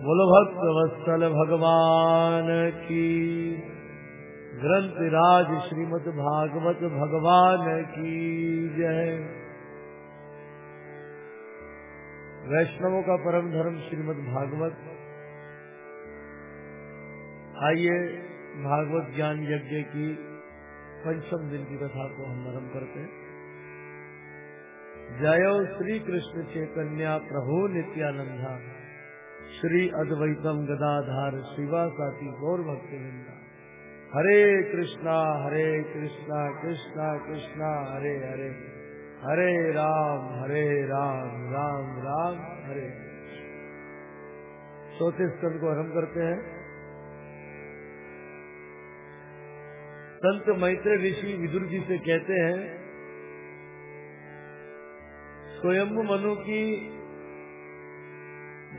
बोलो भक्त वत्सल भगवान की। ग्रंथ राज श्रीमद भागवत भगवान की जय। वैष्णवों का परम धर्म श्रीमद भागवत। आइए भागवत ज्ञान यज्ञ की पंचम दिन की कथा को हम आरंभ करते हैं। जयो श्री कृष्ण चैतन्या प्रभु नित्यानंदा। श्री अद्वैतम गदाधार शिवा साथी गौर भक्ति वृंदा हरे कृष्णा हरे कृष्णा कृष्णा कृष्णा, हरे हरे। हरे राम हरे राम राम राम, हरे। चौथे स्कंद को आरंभ करते हैं। संत मैत्र ऋषि विदुर जी से कहते हैं स्वयं मनु की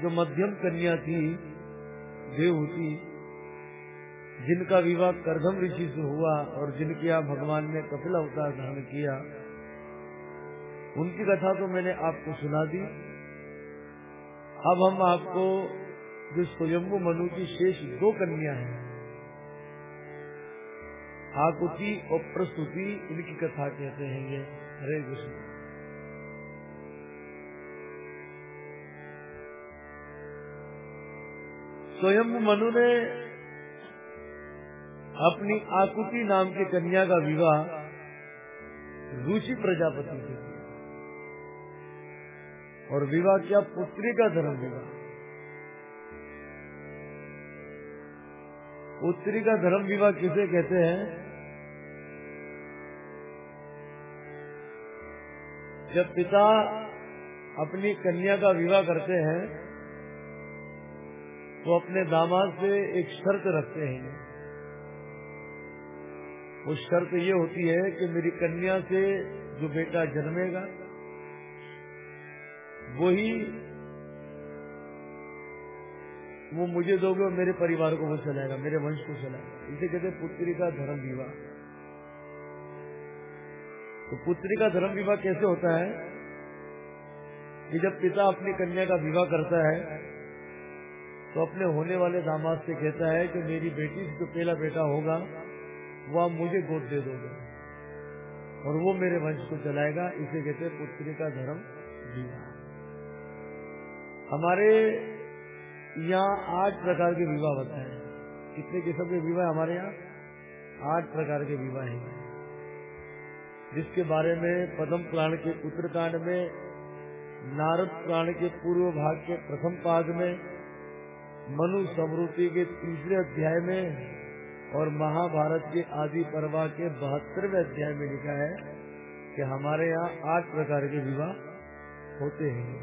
जो मध्यम कन्या थी देवहूति जिनका विवाह करदम ऋषि से हुआ और जिनके यहाँ भगवान ने कपिल अवतार धारण किया, उनकी कथा तो मैंने आपको सुना दी। अब हम आपको जो स्वयंभु मनु की शेष दो कन्या है, आकुति और प्रस्तुति, इनकी कथा कहते हैं ये। हरे कृष्ण। स्वयं मनु ने अपनी आकुति नाम की कन्या का विवाह रुचि प्रजापति से और विवाह क्या पुत्री का धर्म विवाह। पुत्री का धर्म विवाह किसे कहते हैं? जब पिता अपनी कन्या का विवाह करते हैं वो अपने दामाद से एक शर्त रखते हैं। वो शर्त ये होती है कि मेरी कन्या से जो बेटा जन्मेगा, वही वो मुझे दोगे और मेरे परिवार को वो चलाएगा, मेरे वंश को चलाएगा। इसे कहते पुत्री का धर्म विवाह। तो पुत्री का धर्म विवाह कैसे होता है कि जब पिता अपनी कन्या का विवाह करता है तो अपने होने वाले दामाद से कहता है कि मेरी बेटी से जो पहला बेटा होगा वो आप मुझे गोद दे दोगे। और वो मेरे वंश को चलाएगा इसे कहते पुत्री का धर्म विवाह। हमारे यहाँ आठ प्रकार के विवाह होते हैं। कितने किस्म के विवाह हमारे यहाँ? आठ प्रकार के विवाह हैं। जिसके बारे में पदम प्राण के उत्तरकांड में, नारद प्राण के पूर्व भाग के प्रथम पाद में मनु समृति के तीसरे अध्याय में और महाभारत के आदि पर्वा के बहत्तरवे अध्याय में लिखा है कि हमारे यहाँ आठ प्रकार के विवाह होते हैं।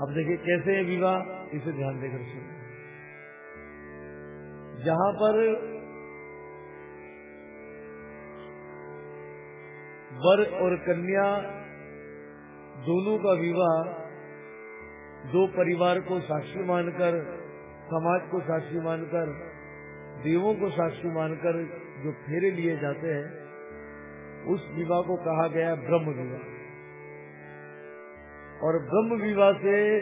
अब देखिए कैसे है विवाह, इसे ध्यान देकर सुनो जहाँ पर वर और कन्या दोनों का विवाह दो परिवार को साक्षी मानकर, समाज को साक्षी मानकर, देवों को साक्षी मानकर जो फेरे लिए जाते हैं, उस विवाह को कहा गया ब्रह्म विवाह। और ब्रह्म विवाह से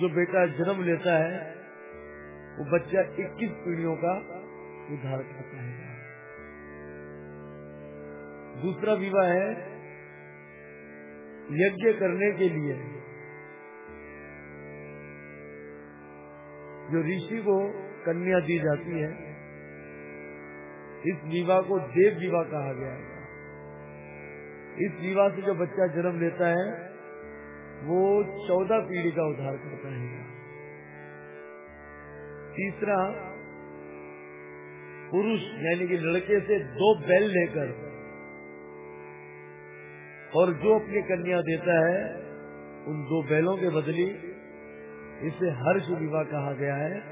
जो बेटा जन्म लेता है, वो बच्चा 21 पीढ़ियों का उद्धार करता है। दूसरा विवाह है यज्ञ करने के लिए। जो ऋषि को कन्या दी जाती है, इस विवाह को देव विवाह कहा गया है। इस विवाह से जो बच्चा जन्म लेता है, वो चौदह पीढ़ी का उद्धार करता है। तीसरा, पुरुष यानी कि लड़के से दो बैल लेकर और जो अपनी कन्या देता है, उन दो बैलों के बदली इसे हर्ष विवाह कहा गया है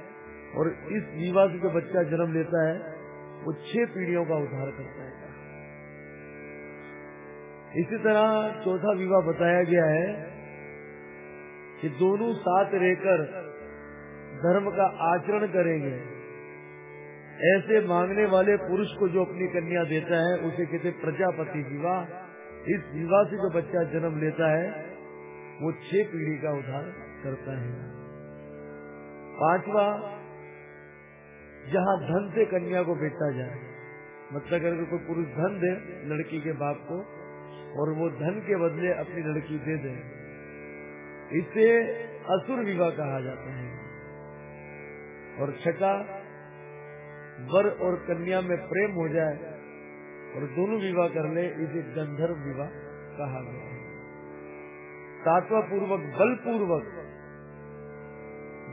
और इस विवाह से जो बच्चा जन्म लेता है, वो छह पीढ़ियों का उद्धार करता है। इसी तरह चौथा विवाह बताया गया है कि दोनों साथ रहकर धर्म का आचरण करेंगे। ऐसे मांगने वाले पुरुष को जो अपनी कन्या देता है, उसे कहते प्रजापति विवाह। इस विवाह से जो बच्चा जन्म लेता है, वो छह पीढ़ी का उद्धार करता है। पांचवा, जहाँ धन से कन्या को बेचा जाए। मतलब अगर कोई पुरुष धन दे, लड़की के बाप को, और वो धन के बदले अपनी लड़की दे दे, इसे असुर विवाह कहा जाता है। और छठा, वर और कन्या में प्रेम हो जाए, और दोनों विवाह कर ले, इसे गंधर्व विवाह कहा गया है। सातवा पूर्वक बल पूर्वक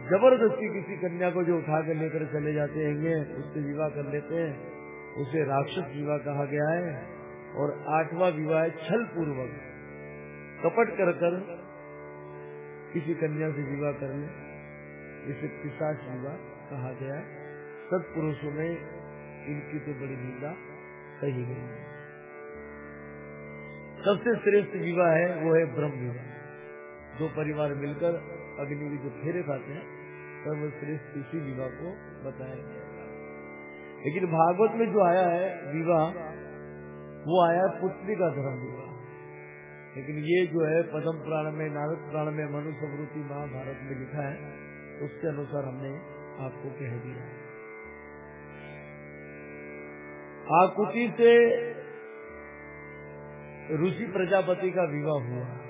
ज़बरदस्ती किसी कन्या को जो उठा कर लेकर चले जाते हैं उससे विवाह कर लेते हैं। उसे राक्षस विवाह कहा गया है और आठवां विवाह है छल पूर्वक कपट कर कर किसी कन्या से विवाह कर ले। इसे पिशाच विवाह कहा गया है। सत्पुरुषों में इनकी तो बड़ी निंदा कही गई है। सबसे श्रेष्ठ विवाह है, वो है ब्रह्म विवाह। दो परिवार मिलकर अग्नि की जो फेरे खाते हैं सर्वश्रेष्ठ इसी विवाह को बताया गया लेकिन भागवत में जो आया है विवाह, वो आया है पुत्री का धर्म विवाह। लेकिन ये जो है पदम पुराण में, नारद पुराण में, मनुस्मृति महाभारत में लिखा है, उसके अनुसार हमने आपको कह दिया। आकुति से ऋषि प्रजापति का विवाह हुआ।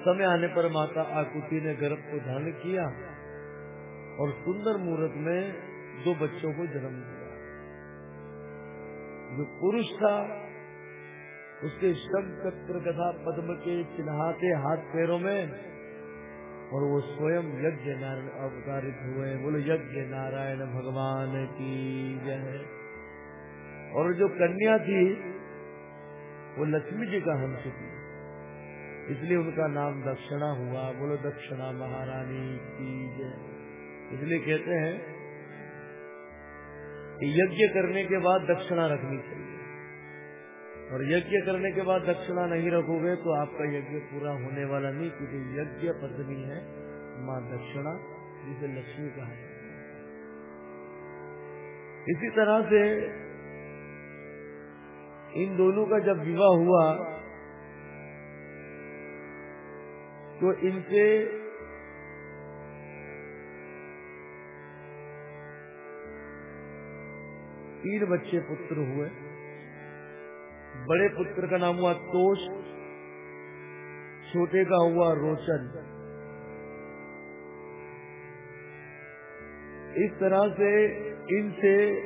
समय आने पर माता आकुति ने गर्भ को धारण किया और सुंदर मुहूर्त में दो बच्चों को जन्म दिया। जो पुरुष था, उसके शब्द चक्र कथा पद्म के चिन्हाते हाथ पैरों में और वो स्वयं यज्ञ नारायण अवतारित हुए। बोले, यज्ञ नारायण भगवान की जय। और जो कन्या थी, वो लक्ष्मी जी का हंस थी। इसलिए उनका नाम दक्षिणा हुआ। बोलो, दक्षिणा महारानी की जय। इसलिए कहते हैं कि यज्ञ करने के बाद दक्षिणा रखनी चाहिए। और यज्ञ करने के बाद दक्षिणा नहीं रखोगे तो आपका यज्ञ पूरा होने वाला नहीं, क्योंकि यज्ञ पत्नी है माँ दक्षिणा, जिसे लक्ष्मी कहा है। इसी तरह से इन दोनों का जब विवाह हुआ तो इनसे तीन बच्चे पुत्र हुए। बड़े पुत्र का नाम हुआ तोष, छोटे का हुआ रोशन। इस तरह से इनसे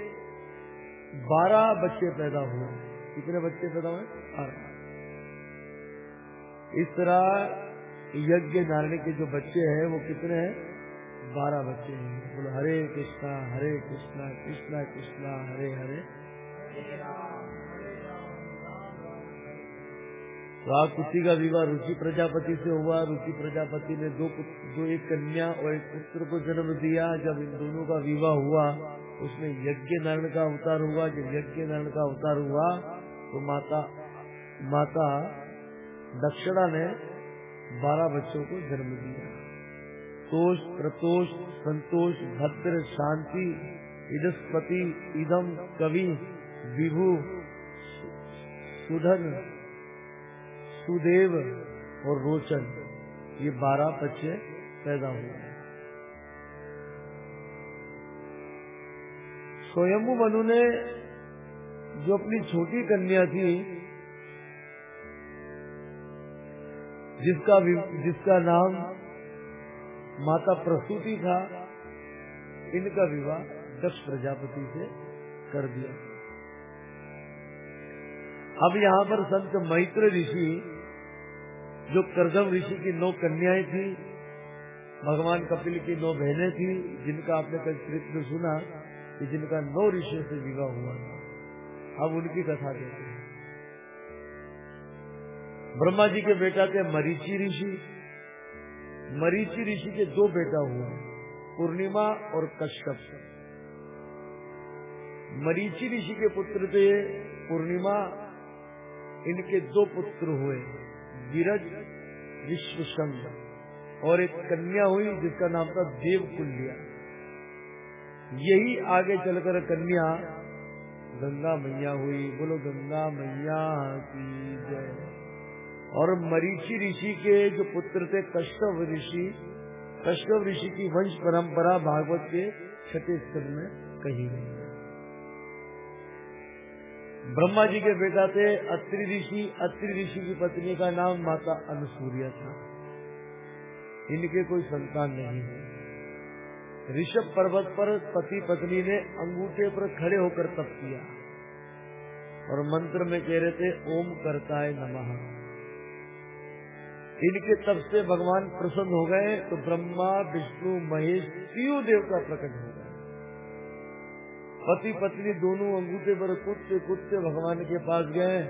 बारह बच्चे पैदा हुए। कितने बच्चे पैदा हुए? बारह। इस तरह यज्ञ नारायण के जो बच्चे हैं, वो कितने हैं? बारह बच्चे हैं। बोलो, हरे कृष्णा हरे कृष्णा कृष्णा कृष्णा, हरे हरे। तो आप किसी का विवाह रुचि प्रजापति से हुआ। रुचि प्रजापति ने दो जो एक कन्या और एक पुत्र को जन्म दिया। जब इन दोनों का विवाह हुआ, उसमें यज्ञ नारायण का अवतार हुआ। जब यज्ञ नारायण का अवतार हुआ तो माता माता दक्षिणा ने बारह बच्चों को जन्म दिया। तोष, प्रतोष, संतोष, भद्र, शांति, इदस्पति इदम कवि, विभु, सुधन, सुदेव और रोचन। ये बारह बच्चे पैदा हुए स्वयंभु मनु ने जो अपनी छोटी कन्या थी जिसका जिसका नाम माता प्रसूति था, इनका विवाह दक्ष प्रजापति से कर दिया। अब यहाँ पर संत मैत्र ऋषि, जो करदम ऋषि की नौ कन्याएँ थी, भगवान कपिल की नौ बहनें थी, जिनका आपने कल चरित्र सुना कि जिनका नौ ऋषि से विवाह हुआ था। अब उनकी कथा हैं। ब्रह्मा जी के बेटा थे मरीची ऋषि। मरीची ऋषि के दो बेटा हुए पूर्णिमा और कश्यप। मरीची ऋषि के पुत्र थे पूर्णिमा, इनके दो पुत्र हुए विरज विश्व और एक कन्या हुई जिसका नाम था देव देवकुल्या। यही आगे चलकर कन्या, गंगा मैया हुई। बोलो, गंगा मैया की जय। और मरीचि ऋषि के जो पुत्र थे कश्यप ऋषि कश्यप ऋषि की वंश परंपरा भागवत के स्तर में कही गई है। ब्रह्मा जी के बेटा थे अत्रि ऋषि। अत्रि ऋषि की पत्नी का नाम माता अनुसूर्या था। इनके कोई संतान नहीं है। ऋषभ पर्वत पर पति पत्नी ने अंगूठे पर खड़े होकर तप किया और मंत्र में कह रहे थे, ओम करताय नमः। इनके तब से भगवान प्रसन्न हो गए तो ब्रह्मा, विष्णु, महेश, तीनों देवता प्रकट हो गए। पति पत्नी दोनों अंगूठे पर कुत्ते कुत्ते भगवान के पास गए।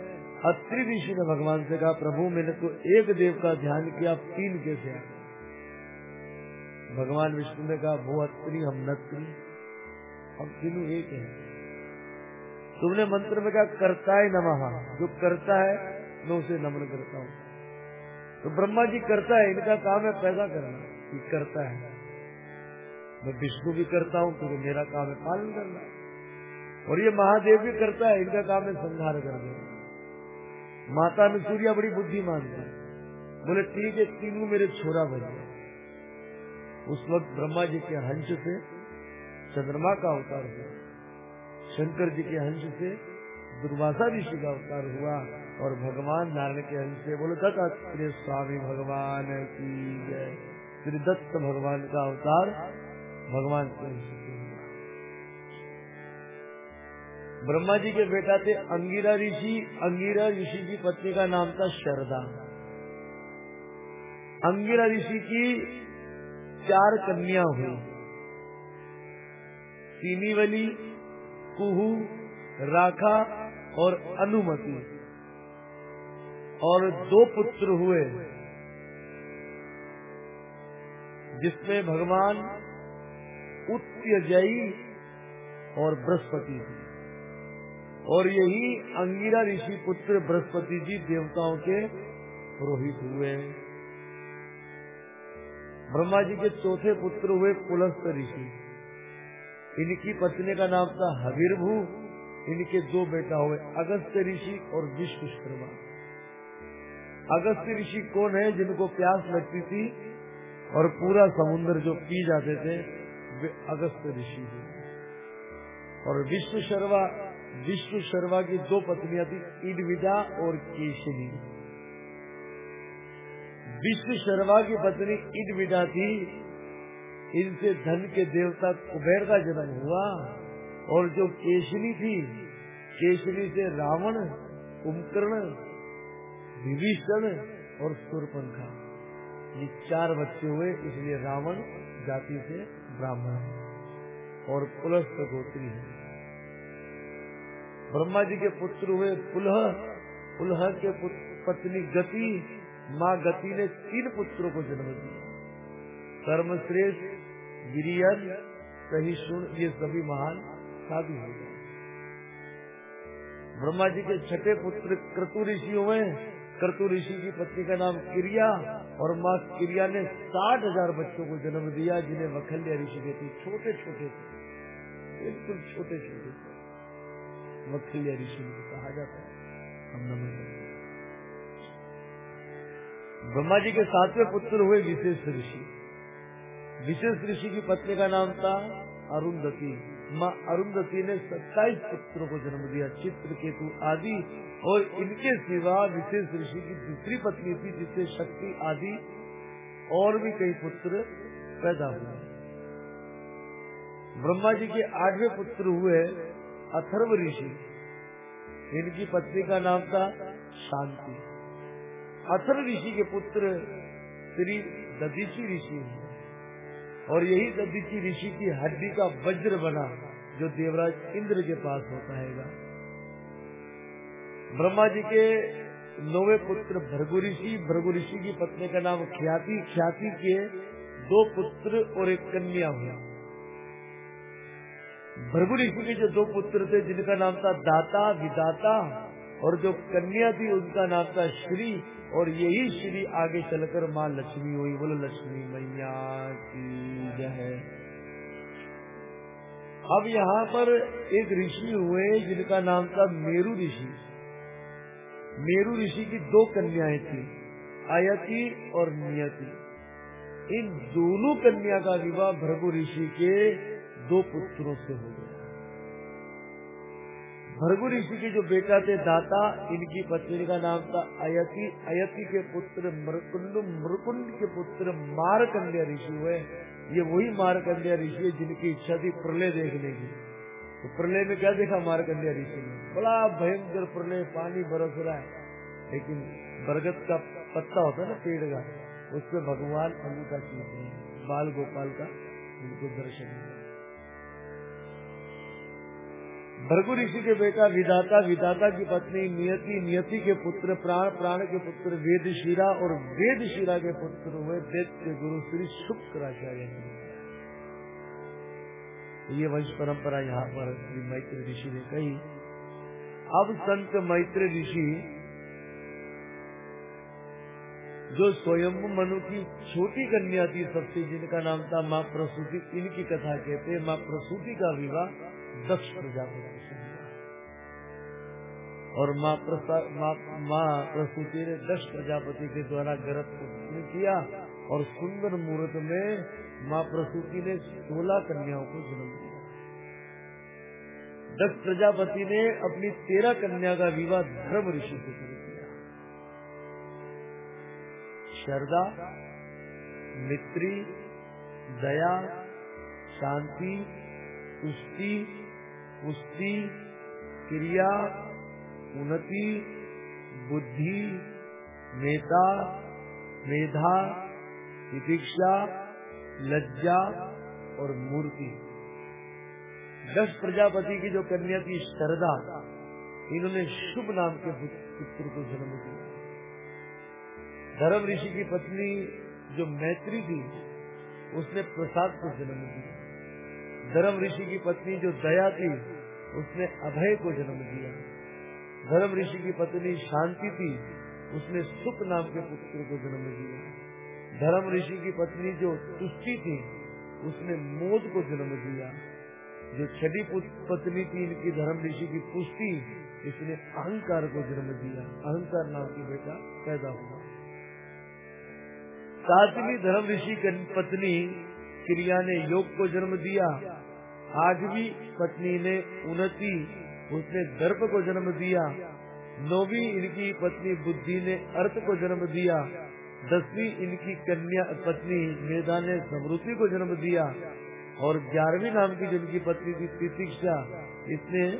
अत्रि ऋषि ने भगवान से कहा, प्रभु, मैंने तो एक देव का ध्यान किया तीन कैसे भगवान विष्णु ने कहा, वो अत्री, हम नत्री, हम तीनों एक हैं। तुमने मंत्र में कहा करता है नमः। जो करता है, मैं उसे नमन करता हूँ। तो ब्रह्मा जी करता है, इनका काम है पैदा करना। कि करता है। मैं विष्णु भी करता हूँ तो मेरा काम है पालन करना। और ये महादेव भी करता है, इनका काम है संहार करना। माता में सूर्या बड़ी बुद्धिमान थी बोले, ठीक है, तीनों मेरे छोरा बन गए। उस वक्त ब्रह्मा जी के हंस से चंद्रमा का अवतार हुआ। शंकर जी के हंस से दुर्वासा ऋषि का अवतार हुआ। और भगवान नारायण के हंस से बोलो स्वामी भगवान की जय। श्री दत्त भगवान का अवतार भगवान के हंस ब्रह्मा जी के बेटा थे अंगिरा ऋषि। अंगिरा ऋषि की पत्नी का नाम था शरदा। अंगिरा ऋषि की चार कन्या हुई। सीनीवली कुहू, राखा और अनुमति। और दो पुत्र हुए, जिसमें भगवान उत्त्यजयी और बृहस्पति जी। और यही अंगिरा ऋषि पुत्र बृहस्पति जी देवताओं के पुरोहित हुए। ब्रह्मा जी के चौथे पुत्र हुए पुलस्त ऋषि। इनकी पत्नी का नाम था हवीरभू। इनके दो बेटा हुए अगस्त ऋषि और विश्व शर्मा अगस्त ऋषि कौन है जिनको प्यास लगती थी और पूरा समुद्र जो पी जाते थे, वे अगस्त ऋषि थे। और विश्व शर्मा विश्व शर्मा की दो पत्नियाँ थी इडविदा और केशनी। विश्व शर्मा की पत्नी इडविदा थी, इनसे धन के देवता कुबेर का जन्म हुआ और जो केशनी थी, केशनी से रावण, कुंभकर्ण विभीषण और सुरपंखा ये चार बच्चे हुए, इसलिए रावण जाति से ब्राह्मण और पुलस्त गोत्री है। ब्रह्मा जी के पुत्र हुए पुलह पुलह के पत्नी गति। माँ गति ने तीन पुत्रों को जन्म दिया। कर्मश्रेष्ठ गिरियन सहिष्णु, ये सभी महान साधु हो। गए ब्रह्मा जी के छठे पुत्र क्रतु ऋषि हुए। क्रतु ऋषि की पत्नी का नाम क्रिया और माँ क्रिया ने साठ हज़ार बच्चों को जन्म दिया, जिन्हें वखल्या ऋषि कहती छोटे छोटे बिल्कुल छोटे छोटे वखल्या ऋषि कहा जाता है, हम नमन ब्रह्मा जी के सातवें पुत्र हुए विशेष ऋषि। विशेष ऋषि की पत्नी का नाम था अरुंधति। माँ अरुंधति ने सत्ताईस पुत्रों को जन्म दिया। चित्र केतु आदि और इनके सिवा विशेष ऋषि की दूसरी पत्नी थी जिससे शक्ति आदि और भी कई पुत्र पैदा हुए। ब्रह्मा जी के आठवें पुत्र हुए अथर्व ऋषि। इनकी पत्नी का नाम था शांति। अथर्व ऋषि के पुत्र श्री ददीची ऋषि हैं। और यही ददीची ऋषि की हड्डी का वज्र बना, जो देवराज इंद्र के पास होता है ब्रह्मा जी के नौवे पुत्र भृगु ऋषि भृगु ऋषि की पत्नी का नाम ख्याति ख्याति के दो पुत्र और एक कन्या हुआ। भृगु ऋषि के जो दो पुत्र थे, जिनका नाम था दाता, विदाता, और जो कन्या थी, उनका नाम था श्री, और यही श्री आगे चलकर माँ लक्ष्मी हुई। बोलो, लक्ष्मी मैया की। जय अब यहाँ पर एक ऋषि हुए जिनका नाम था मेरु ऋषि। मेरु ऋषि की दो कन्याएँ थी अयति और नियति। इन दोनों कन्या का विवाह भृगु ऋषि के दो पुत्रों से हो गया। भृगु ऋषि के जो बेटा थे दाता, इनकी पत्नी का नाम था अयति अयति के पुत्र मृकुंड मृकुंड के पुत्र मारकंड्या ऋषि हुए। ये वही मारकंडिया ऋषि है जिनकी इच्छा थी प्रलय देखने की। तो प्रलय में क्या देखा मारकंडिया ऋषि ने? बड़ा भयंकर प्रलय, पानी बरस रहा है। लेकिन बरगद का पत्ता होता है ना पेड़ का, उसमें भगवान अंगूठा का बाल गोपाल का उनको दर्शन है। भरगु ऋषि के बेटा विदाता विदाता की पत्नी, नियति नियति के पुत्र, प्राण प्राण के पुत्र वेद शिरा और वेद शिरा के पुत्र हुए दैत्य गुरु श्री शुक्राचार्य ये वंश परंपरा यहाँ पर श्री मैत्री ऋषि ने कही। अब संत मैत्र ऋषि जो स्वयं मनु की छोटी कन्या थी सबसे, जिनका नाम था माँ प्रसूति, इनकी कथा कहते माँ प्रसूति का विवाह दक्ष प्रजापति और माँ प्रसाद माँ प्रसूति ने दक्ष प्रजापति के द्वारा गर्भ को किया और सुंदर मुहूर्त में माँ प्रसूति ने सोलह कन्याओं को जन्म दिया। दक्ष प्रजापति ने अपनी तेरह कन्या का विवाह धर्म ऋषि से शुरू किया। शरदा, मित्री, दया, शांति पुष्टि, क्रिया, उन्नति, बुद्धि, नेता, मेधा प्रतीक्षा लज्जा और मूर्ति। दस प्रजापति की जो कन्या थी, शरदा, इन्होंने शुभ नाम के पुत्र को जन्म दिया। धर्म ऋषि की पत्नी जो मैत्री थी, उसने प्रसाद को जन्म दिया। धर्म ऋषि की पत्नी जो दया थी उसने अभय को जन्म दिया। धर्म ऋषि की पत्नी शांति थी, उसने सुख नाम के पुत्र को जन्म दिया। धर्म ऋषि की पत्नी जो तुष्टि थी, उसने मोद को जन्म दिया। जो छठी पत्नी थी, इनकी धर्म ऋषि की पुष्टि, इसने अहंकार को जन्म दिया। अहंकार नाम की बेटा पैदा हुआ। सातवीं धर्म ऋषि की पत्नी क्रिया ने योग को जन्म दिया। आठवीं पत्नी ने उन्नति, उसने दर्प को जन्म दिया। नौवीं इनकी पत्नी बुद्धि ने अर्थ को जन्म दिया। दसवीं इनकी कन्या पत्नी मेधा ने समृद्धि को जन्म दिया। और ग्यारहवीं नाम की जिनकी पत्नी थी प्रतीक्षा इसने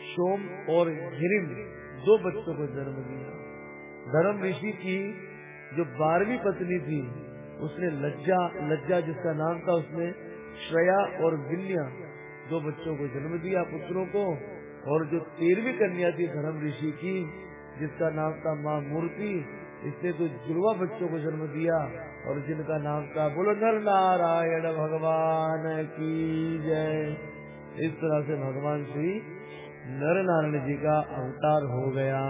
सोम और हिरिम दो बच्चों को जन्म दिया। धर्म ऋषि की जो बारहवीं पत्नी थी, उसने लज्जा लज्जा जिसका नाम था उसने, श्रेया और विन्या दो बच्चों को जन्म दिया, पुत्रों को, और जो तेरहवीं कन्या थी धर्म ऋषि की, जिसका नाम था माँ मूर्ति, इसने तो जुड़वा बच्चों को जन्म दिया, और जिनका नाम था बोलो नर नारायण भगवान की जय। इस तरह से भगवान श्री नर नारायण जी का अवतार हो गया।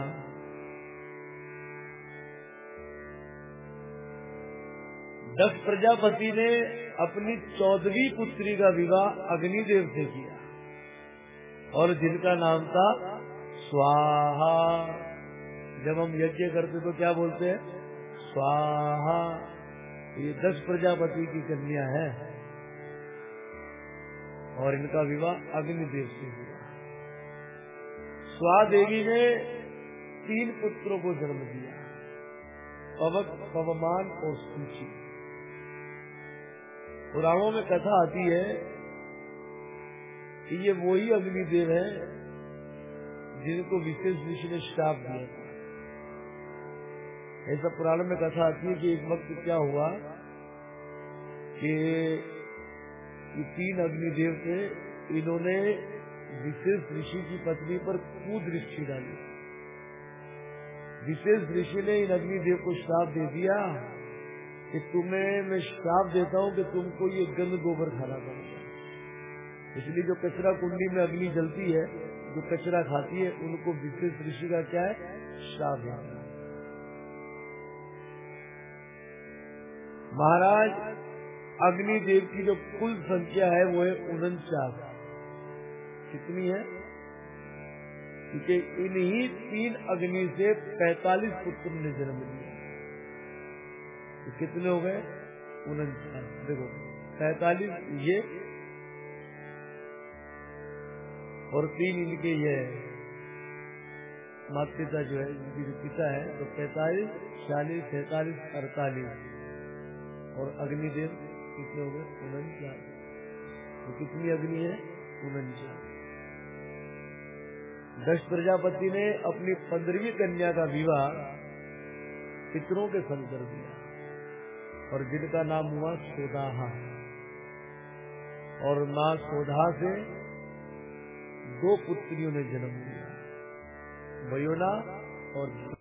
दस प्रजापति ने अपनी चौदहवीं पुत्री का विवाह अग्निदेव से किया। और जिनका नाम था स्वाहा। जब हम यज्ञ करते तो क्या बोलते हैं? स्वाहा। ये दस प्रजापति की कन्या है। और इनका विवाह अग्निदेव से हुआ। स्वा देवी ने तीन पुत्रों को जन्म दिया। पवक, पवमान और सूची। पुराणों में कथा आती है कि ये वही अग्निदेव है जिनको विशेष ऋषि ने श्राप दिया था। ऐसा पुराण में कथा आती है कि एक वक्त क्या हुआ कि तीन अग्निदेव थे, इन्होंने विशेष ऋषि की पत्नी पर कुदृष्टि डाली। विशेष ऋषि ने इन अग्निदेव को श्राप दे दिया। कि तुम्हें मैं श्राप देता हूँ कि तुमको ये गंद गोबर खाना पड़ेगा इसलिए जो कचरा कुंडी में अग्नि जलती है, जो कचरा खाती है, उनको विशेष ऋषि का क्या है? श्राप है महाराज अग्निदेव की जो कुल संख्या है, वो है उनचास। कितनी है? क्योंकि इन्हीं तीन अग्नि से पैतालीस पुत्र ने जन्म लिया तो कितने हो गए? उनचास। देखो, पैतालीस, ये। और तीन इनके ये माता पिता जो है, इनकी जो पिता है तो पैतालीस, छियालीस, सैतालीस, अड़तालीस। और अग्निदेव कितने हो गए? उनचास। तो कितनी अग्नि है? उनचास। दश प्रजापति ने अपनी पंद्रहवीं कन्या का विवाह पितरों के संग कर दिया और जिनका नाम हुआ सोदाहा। और माँ सोधा से दो पुत्रियों ने जन्म लिया। वयोना और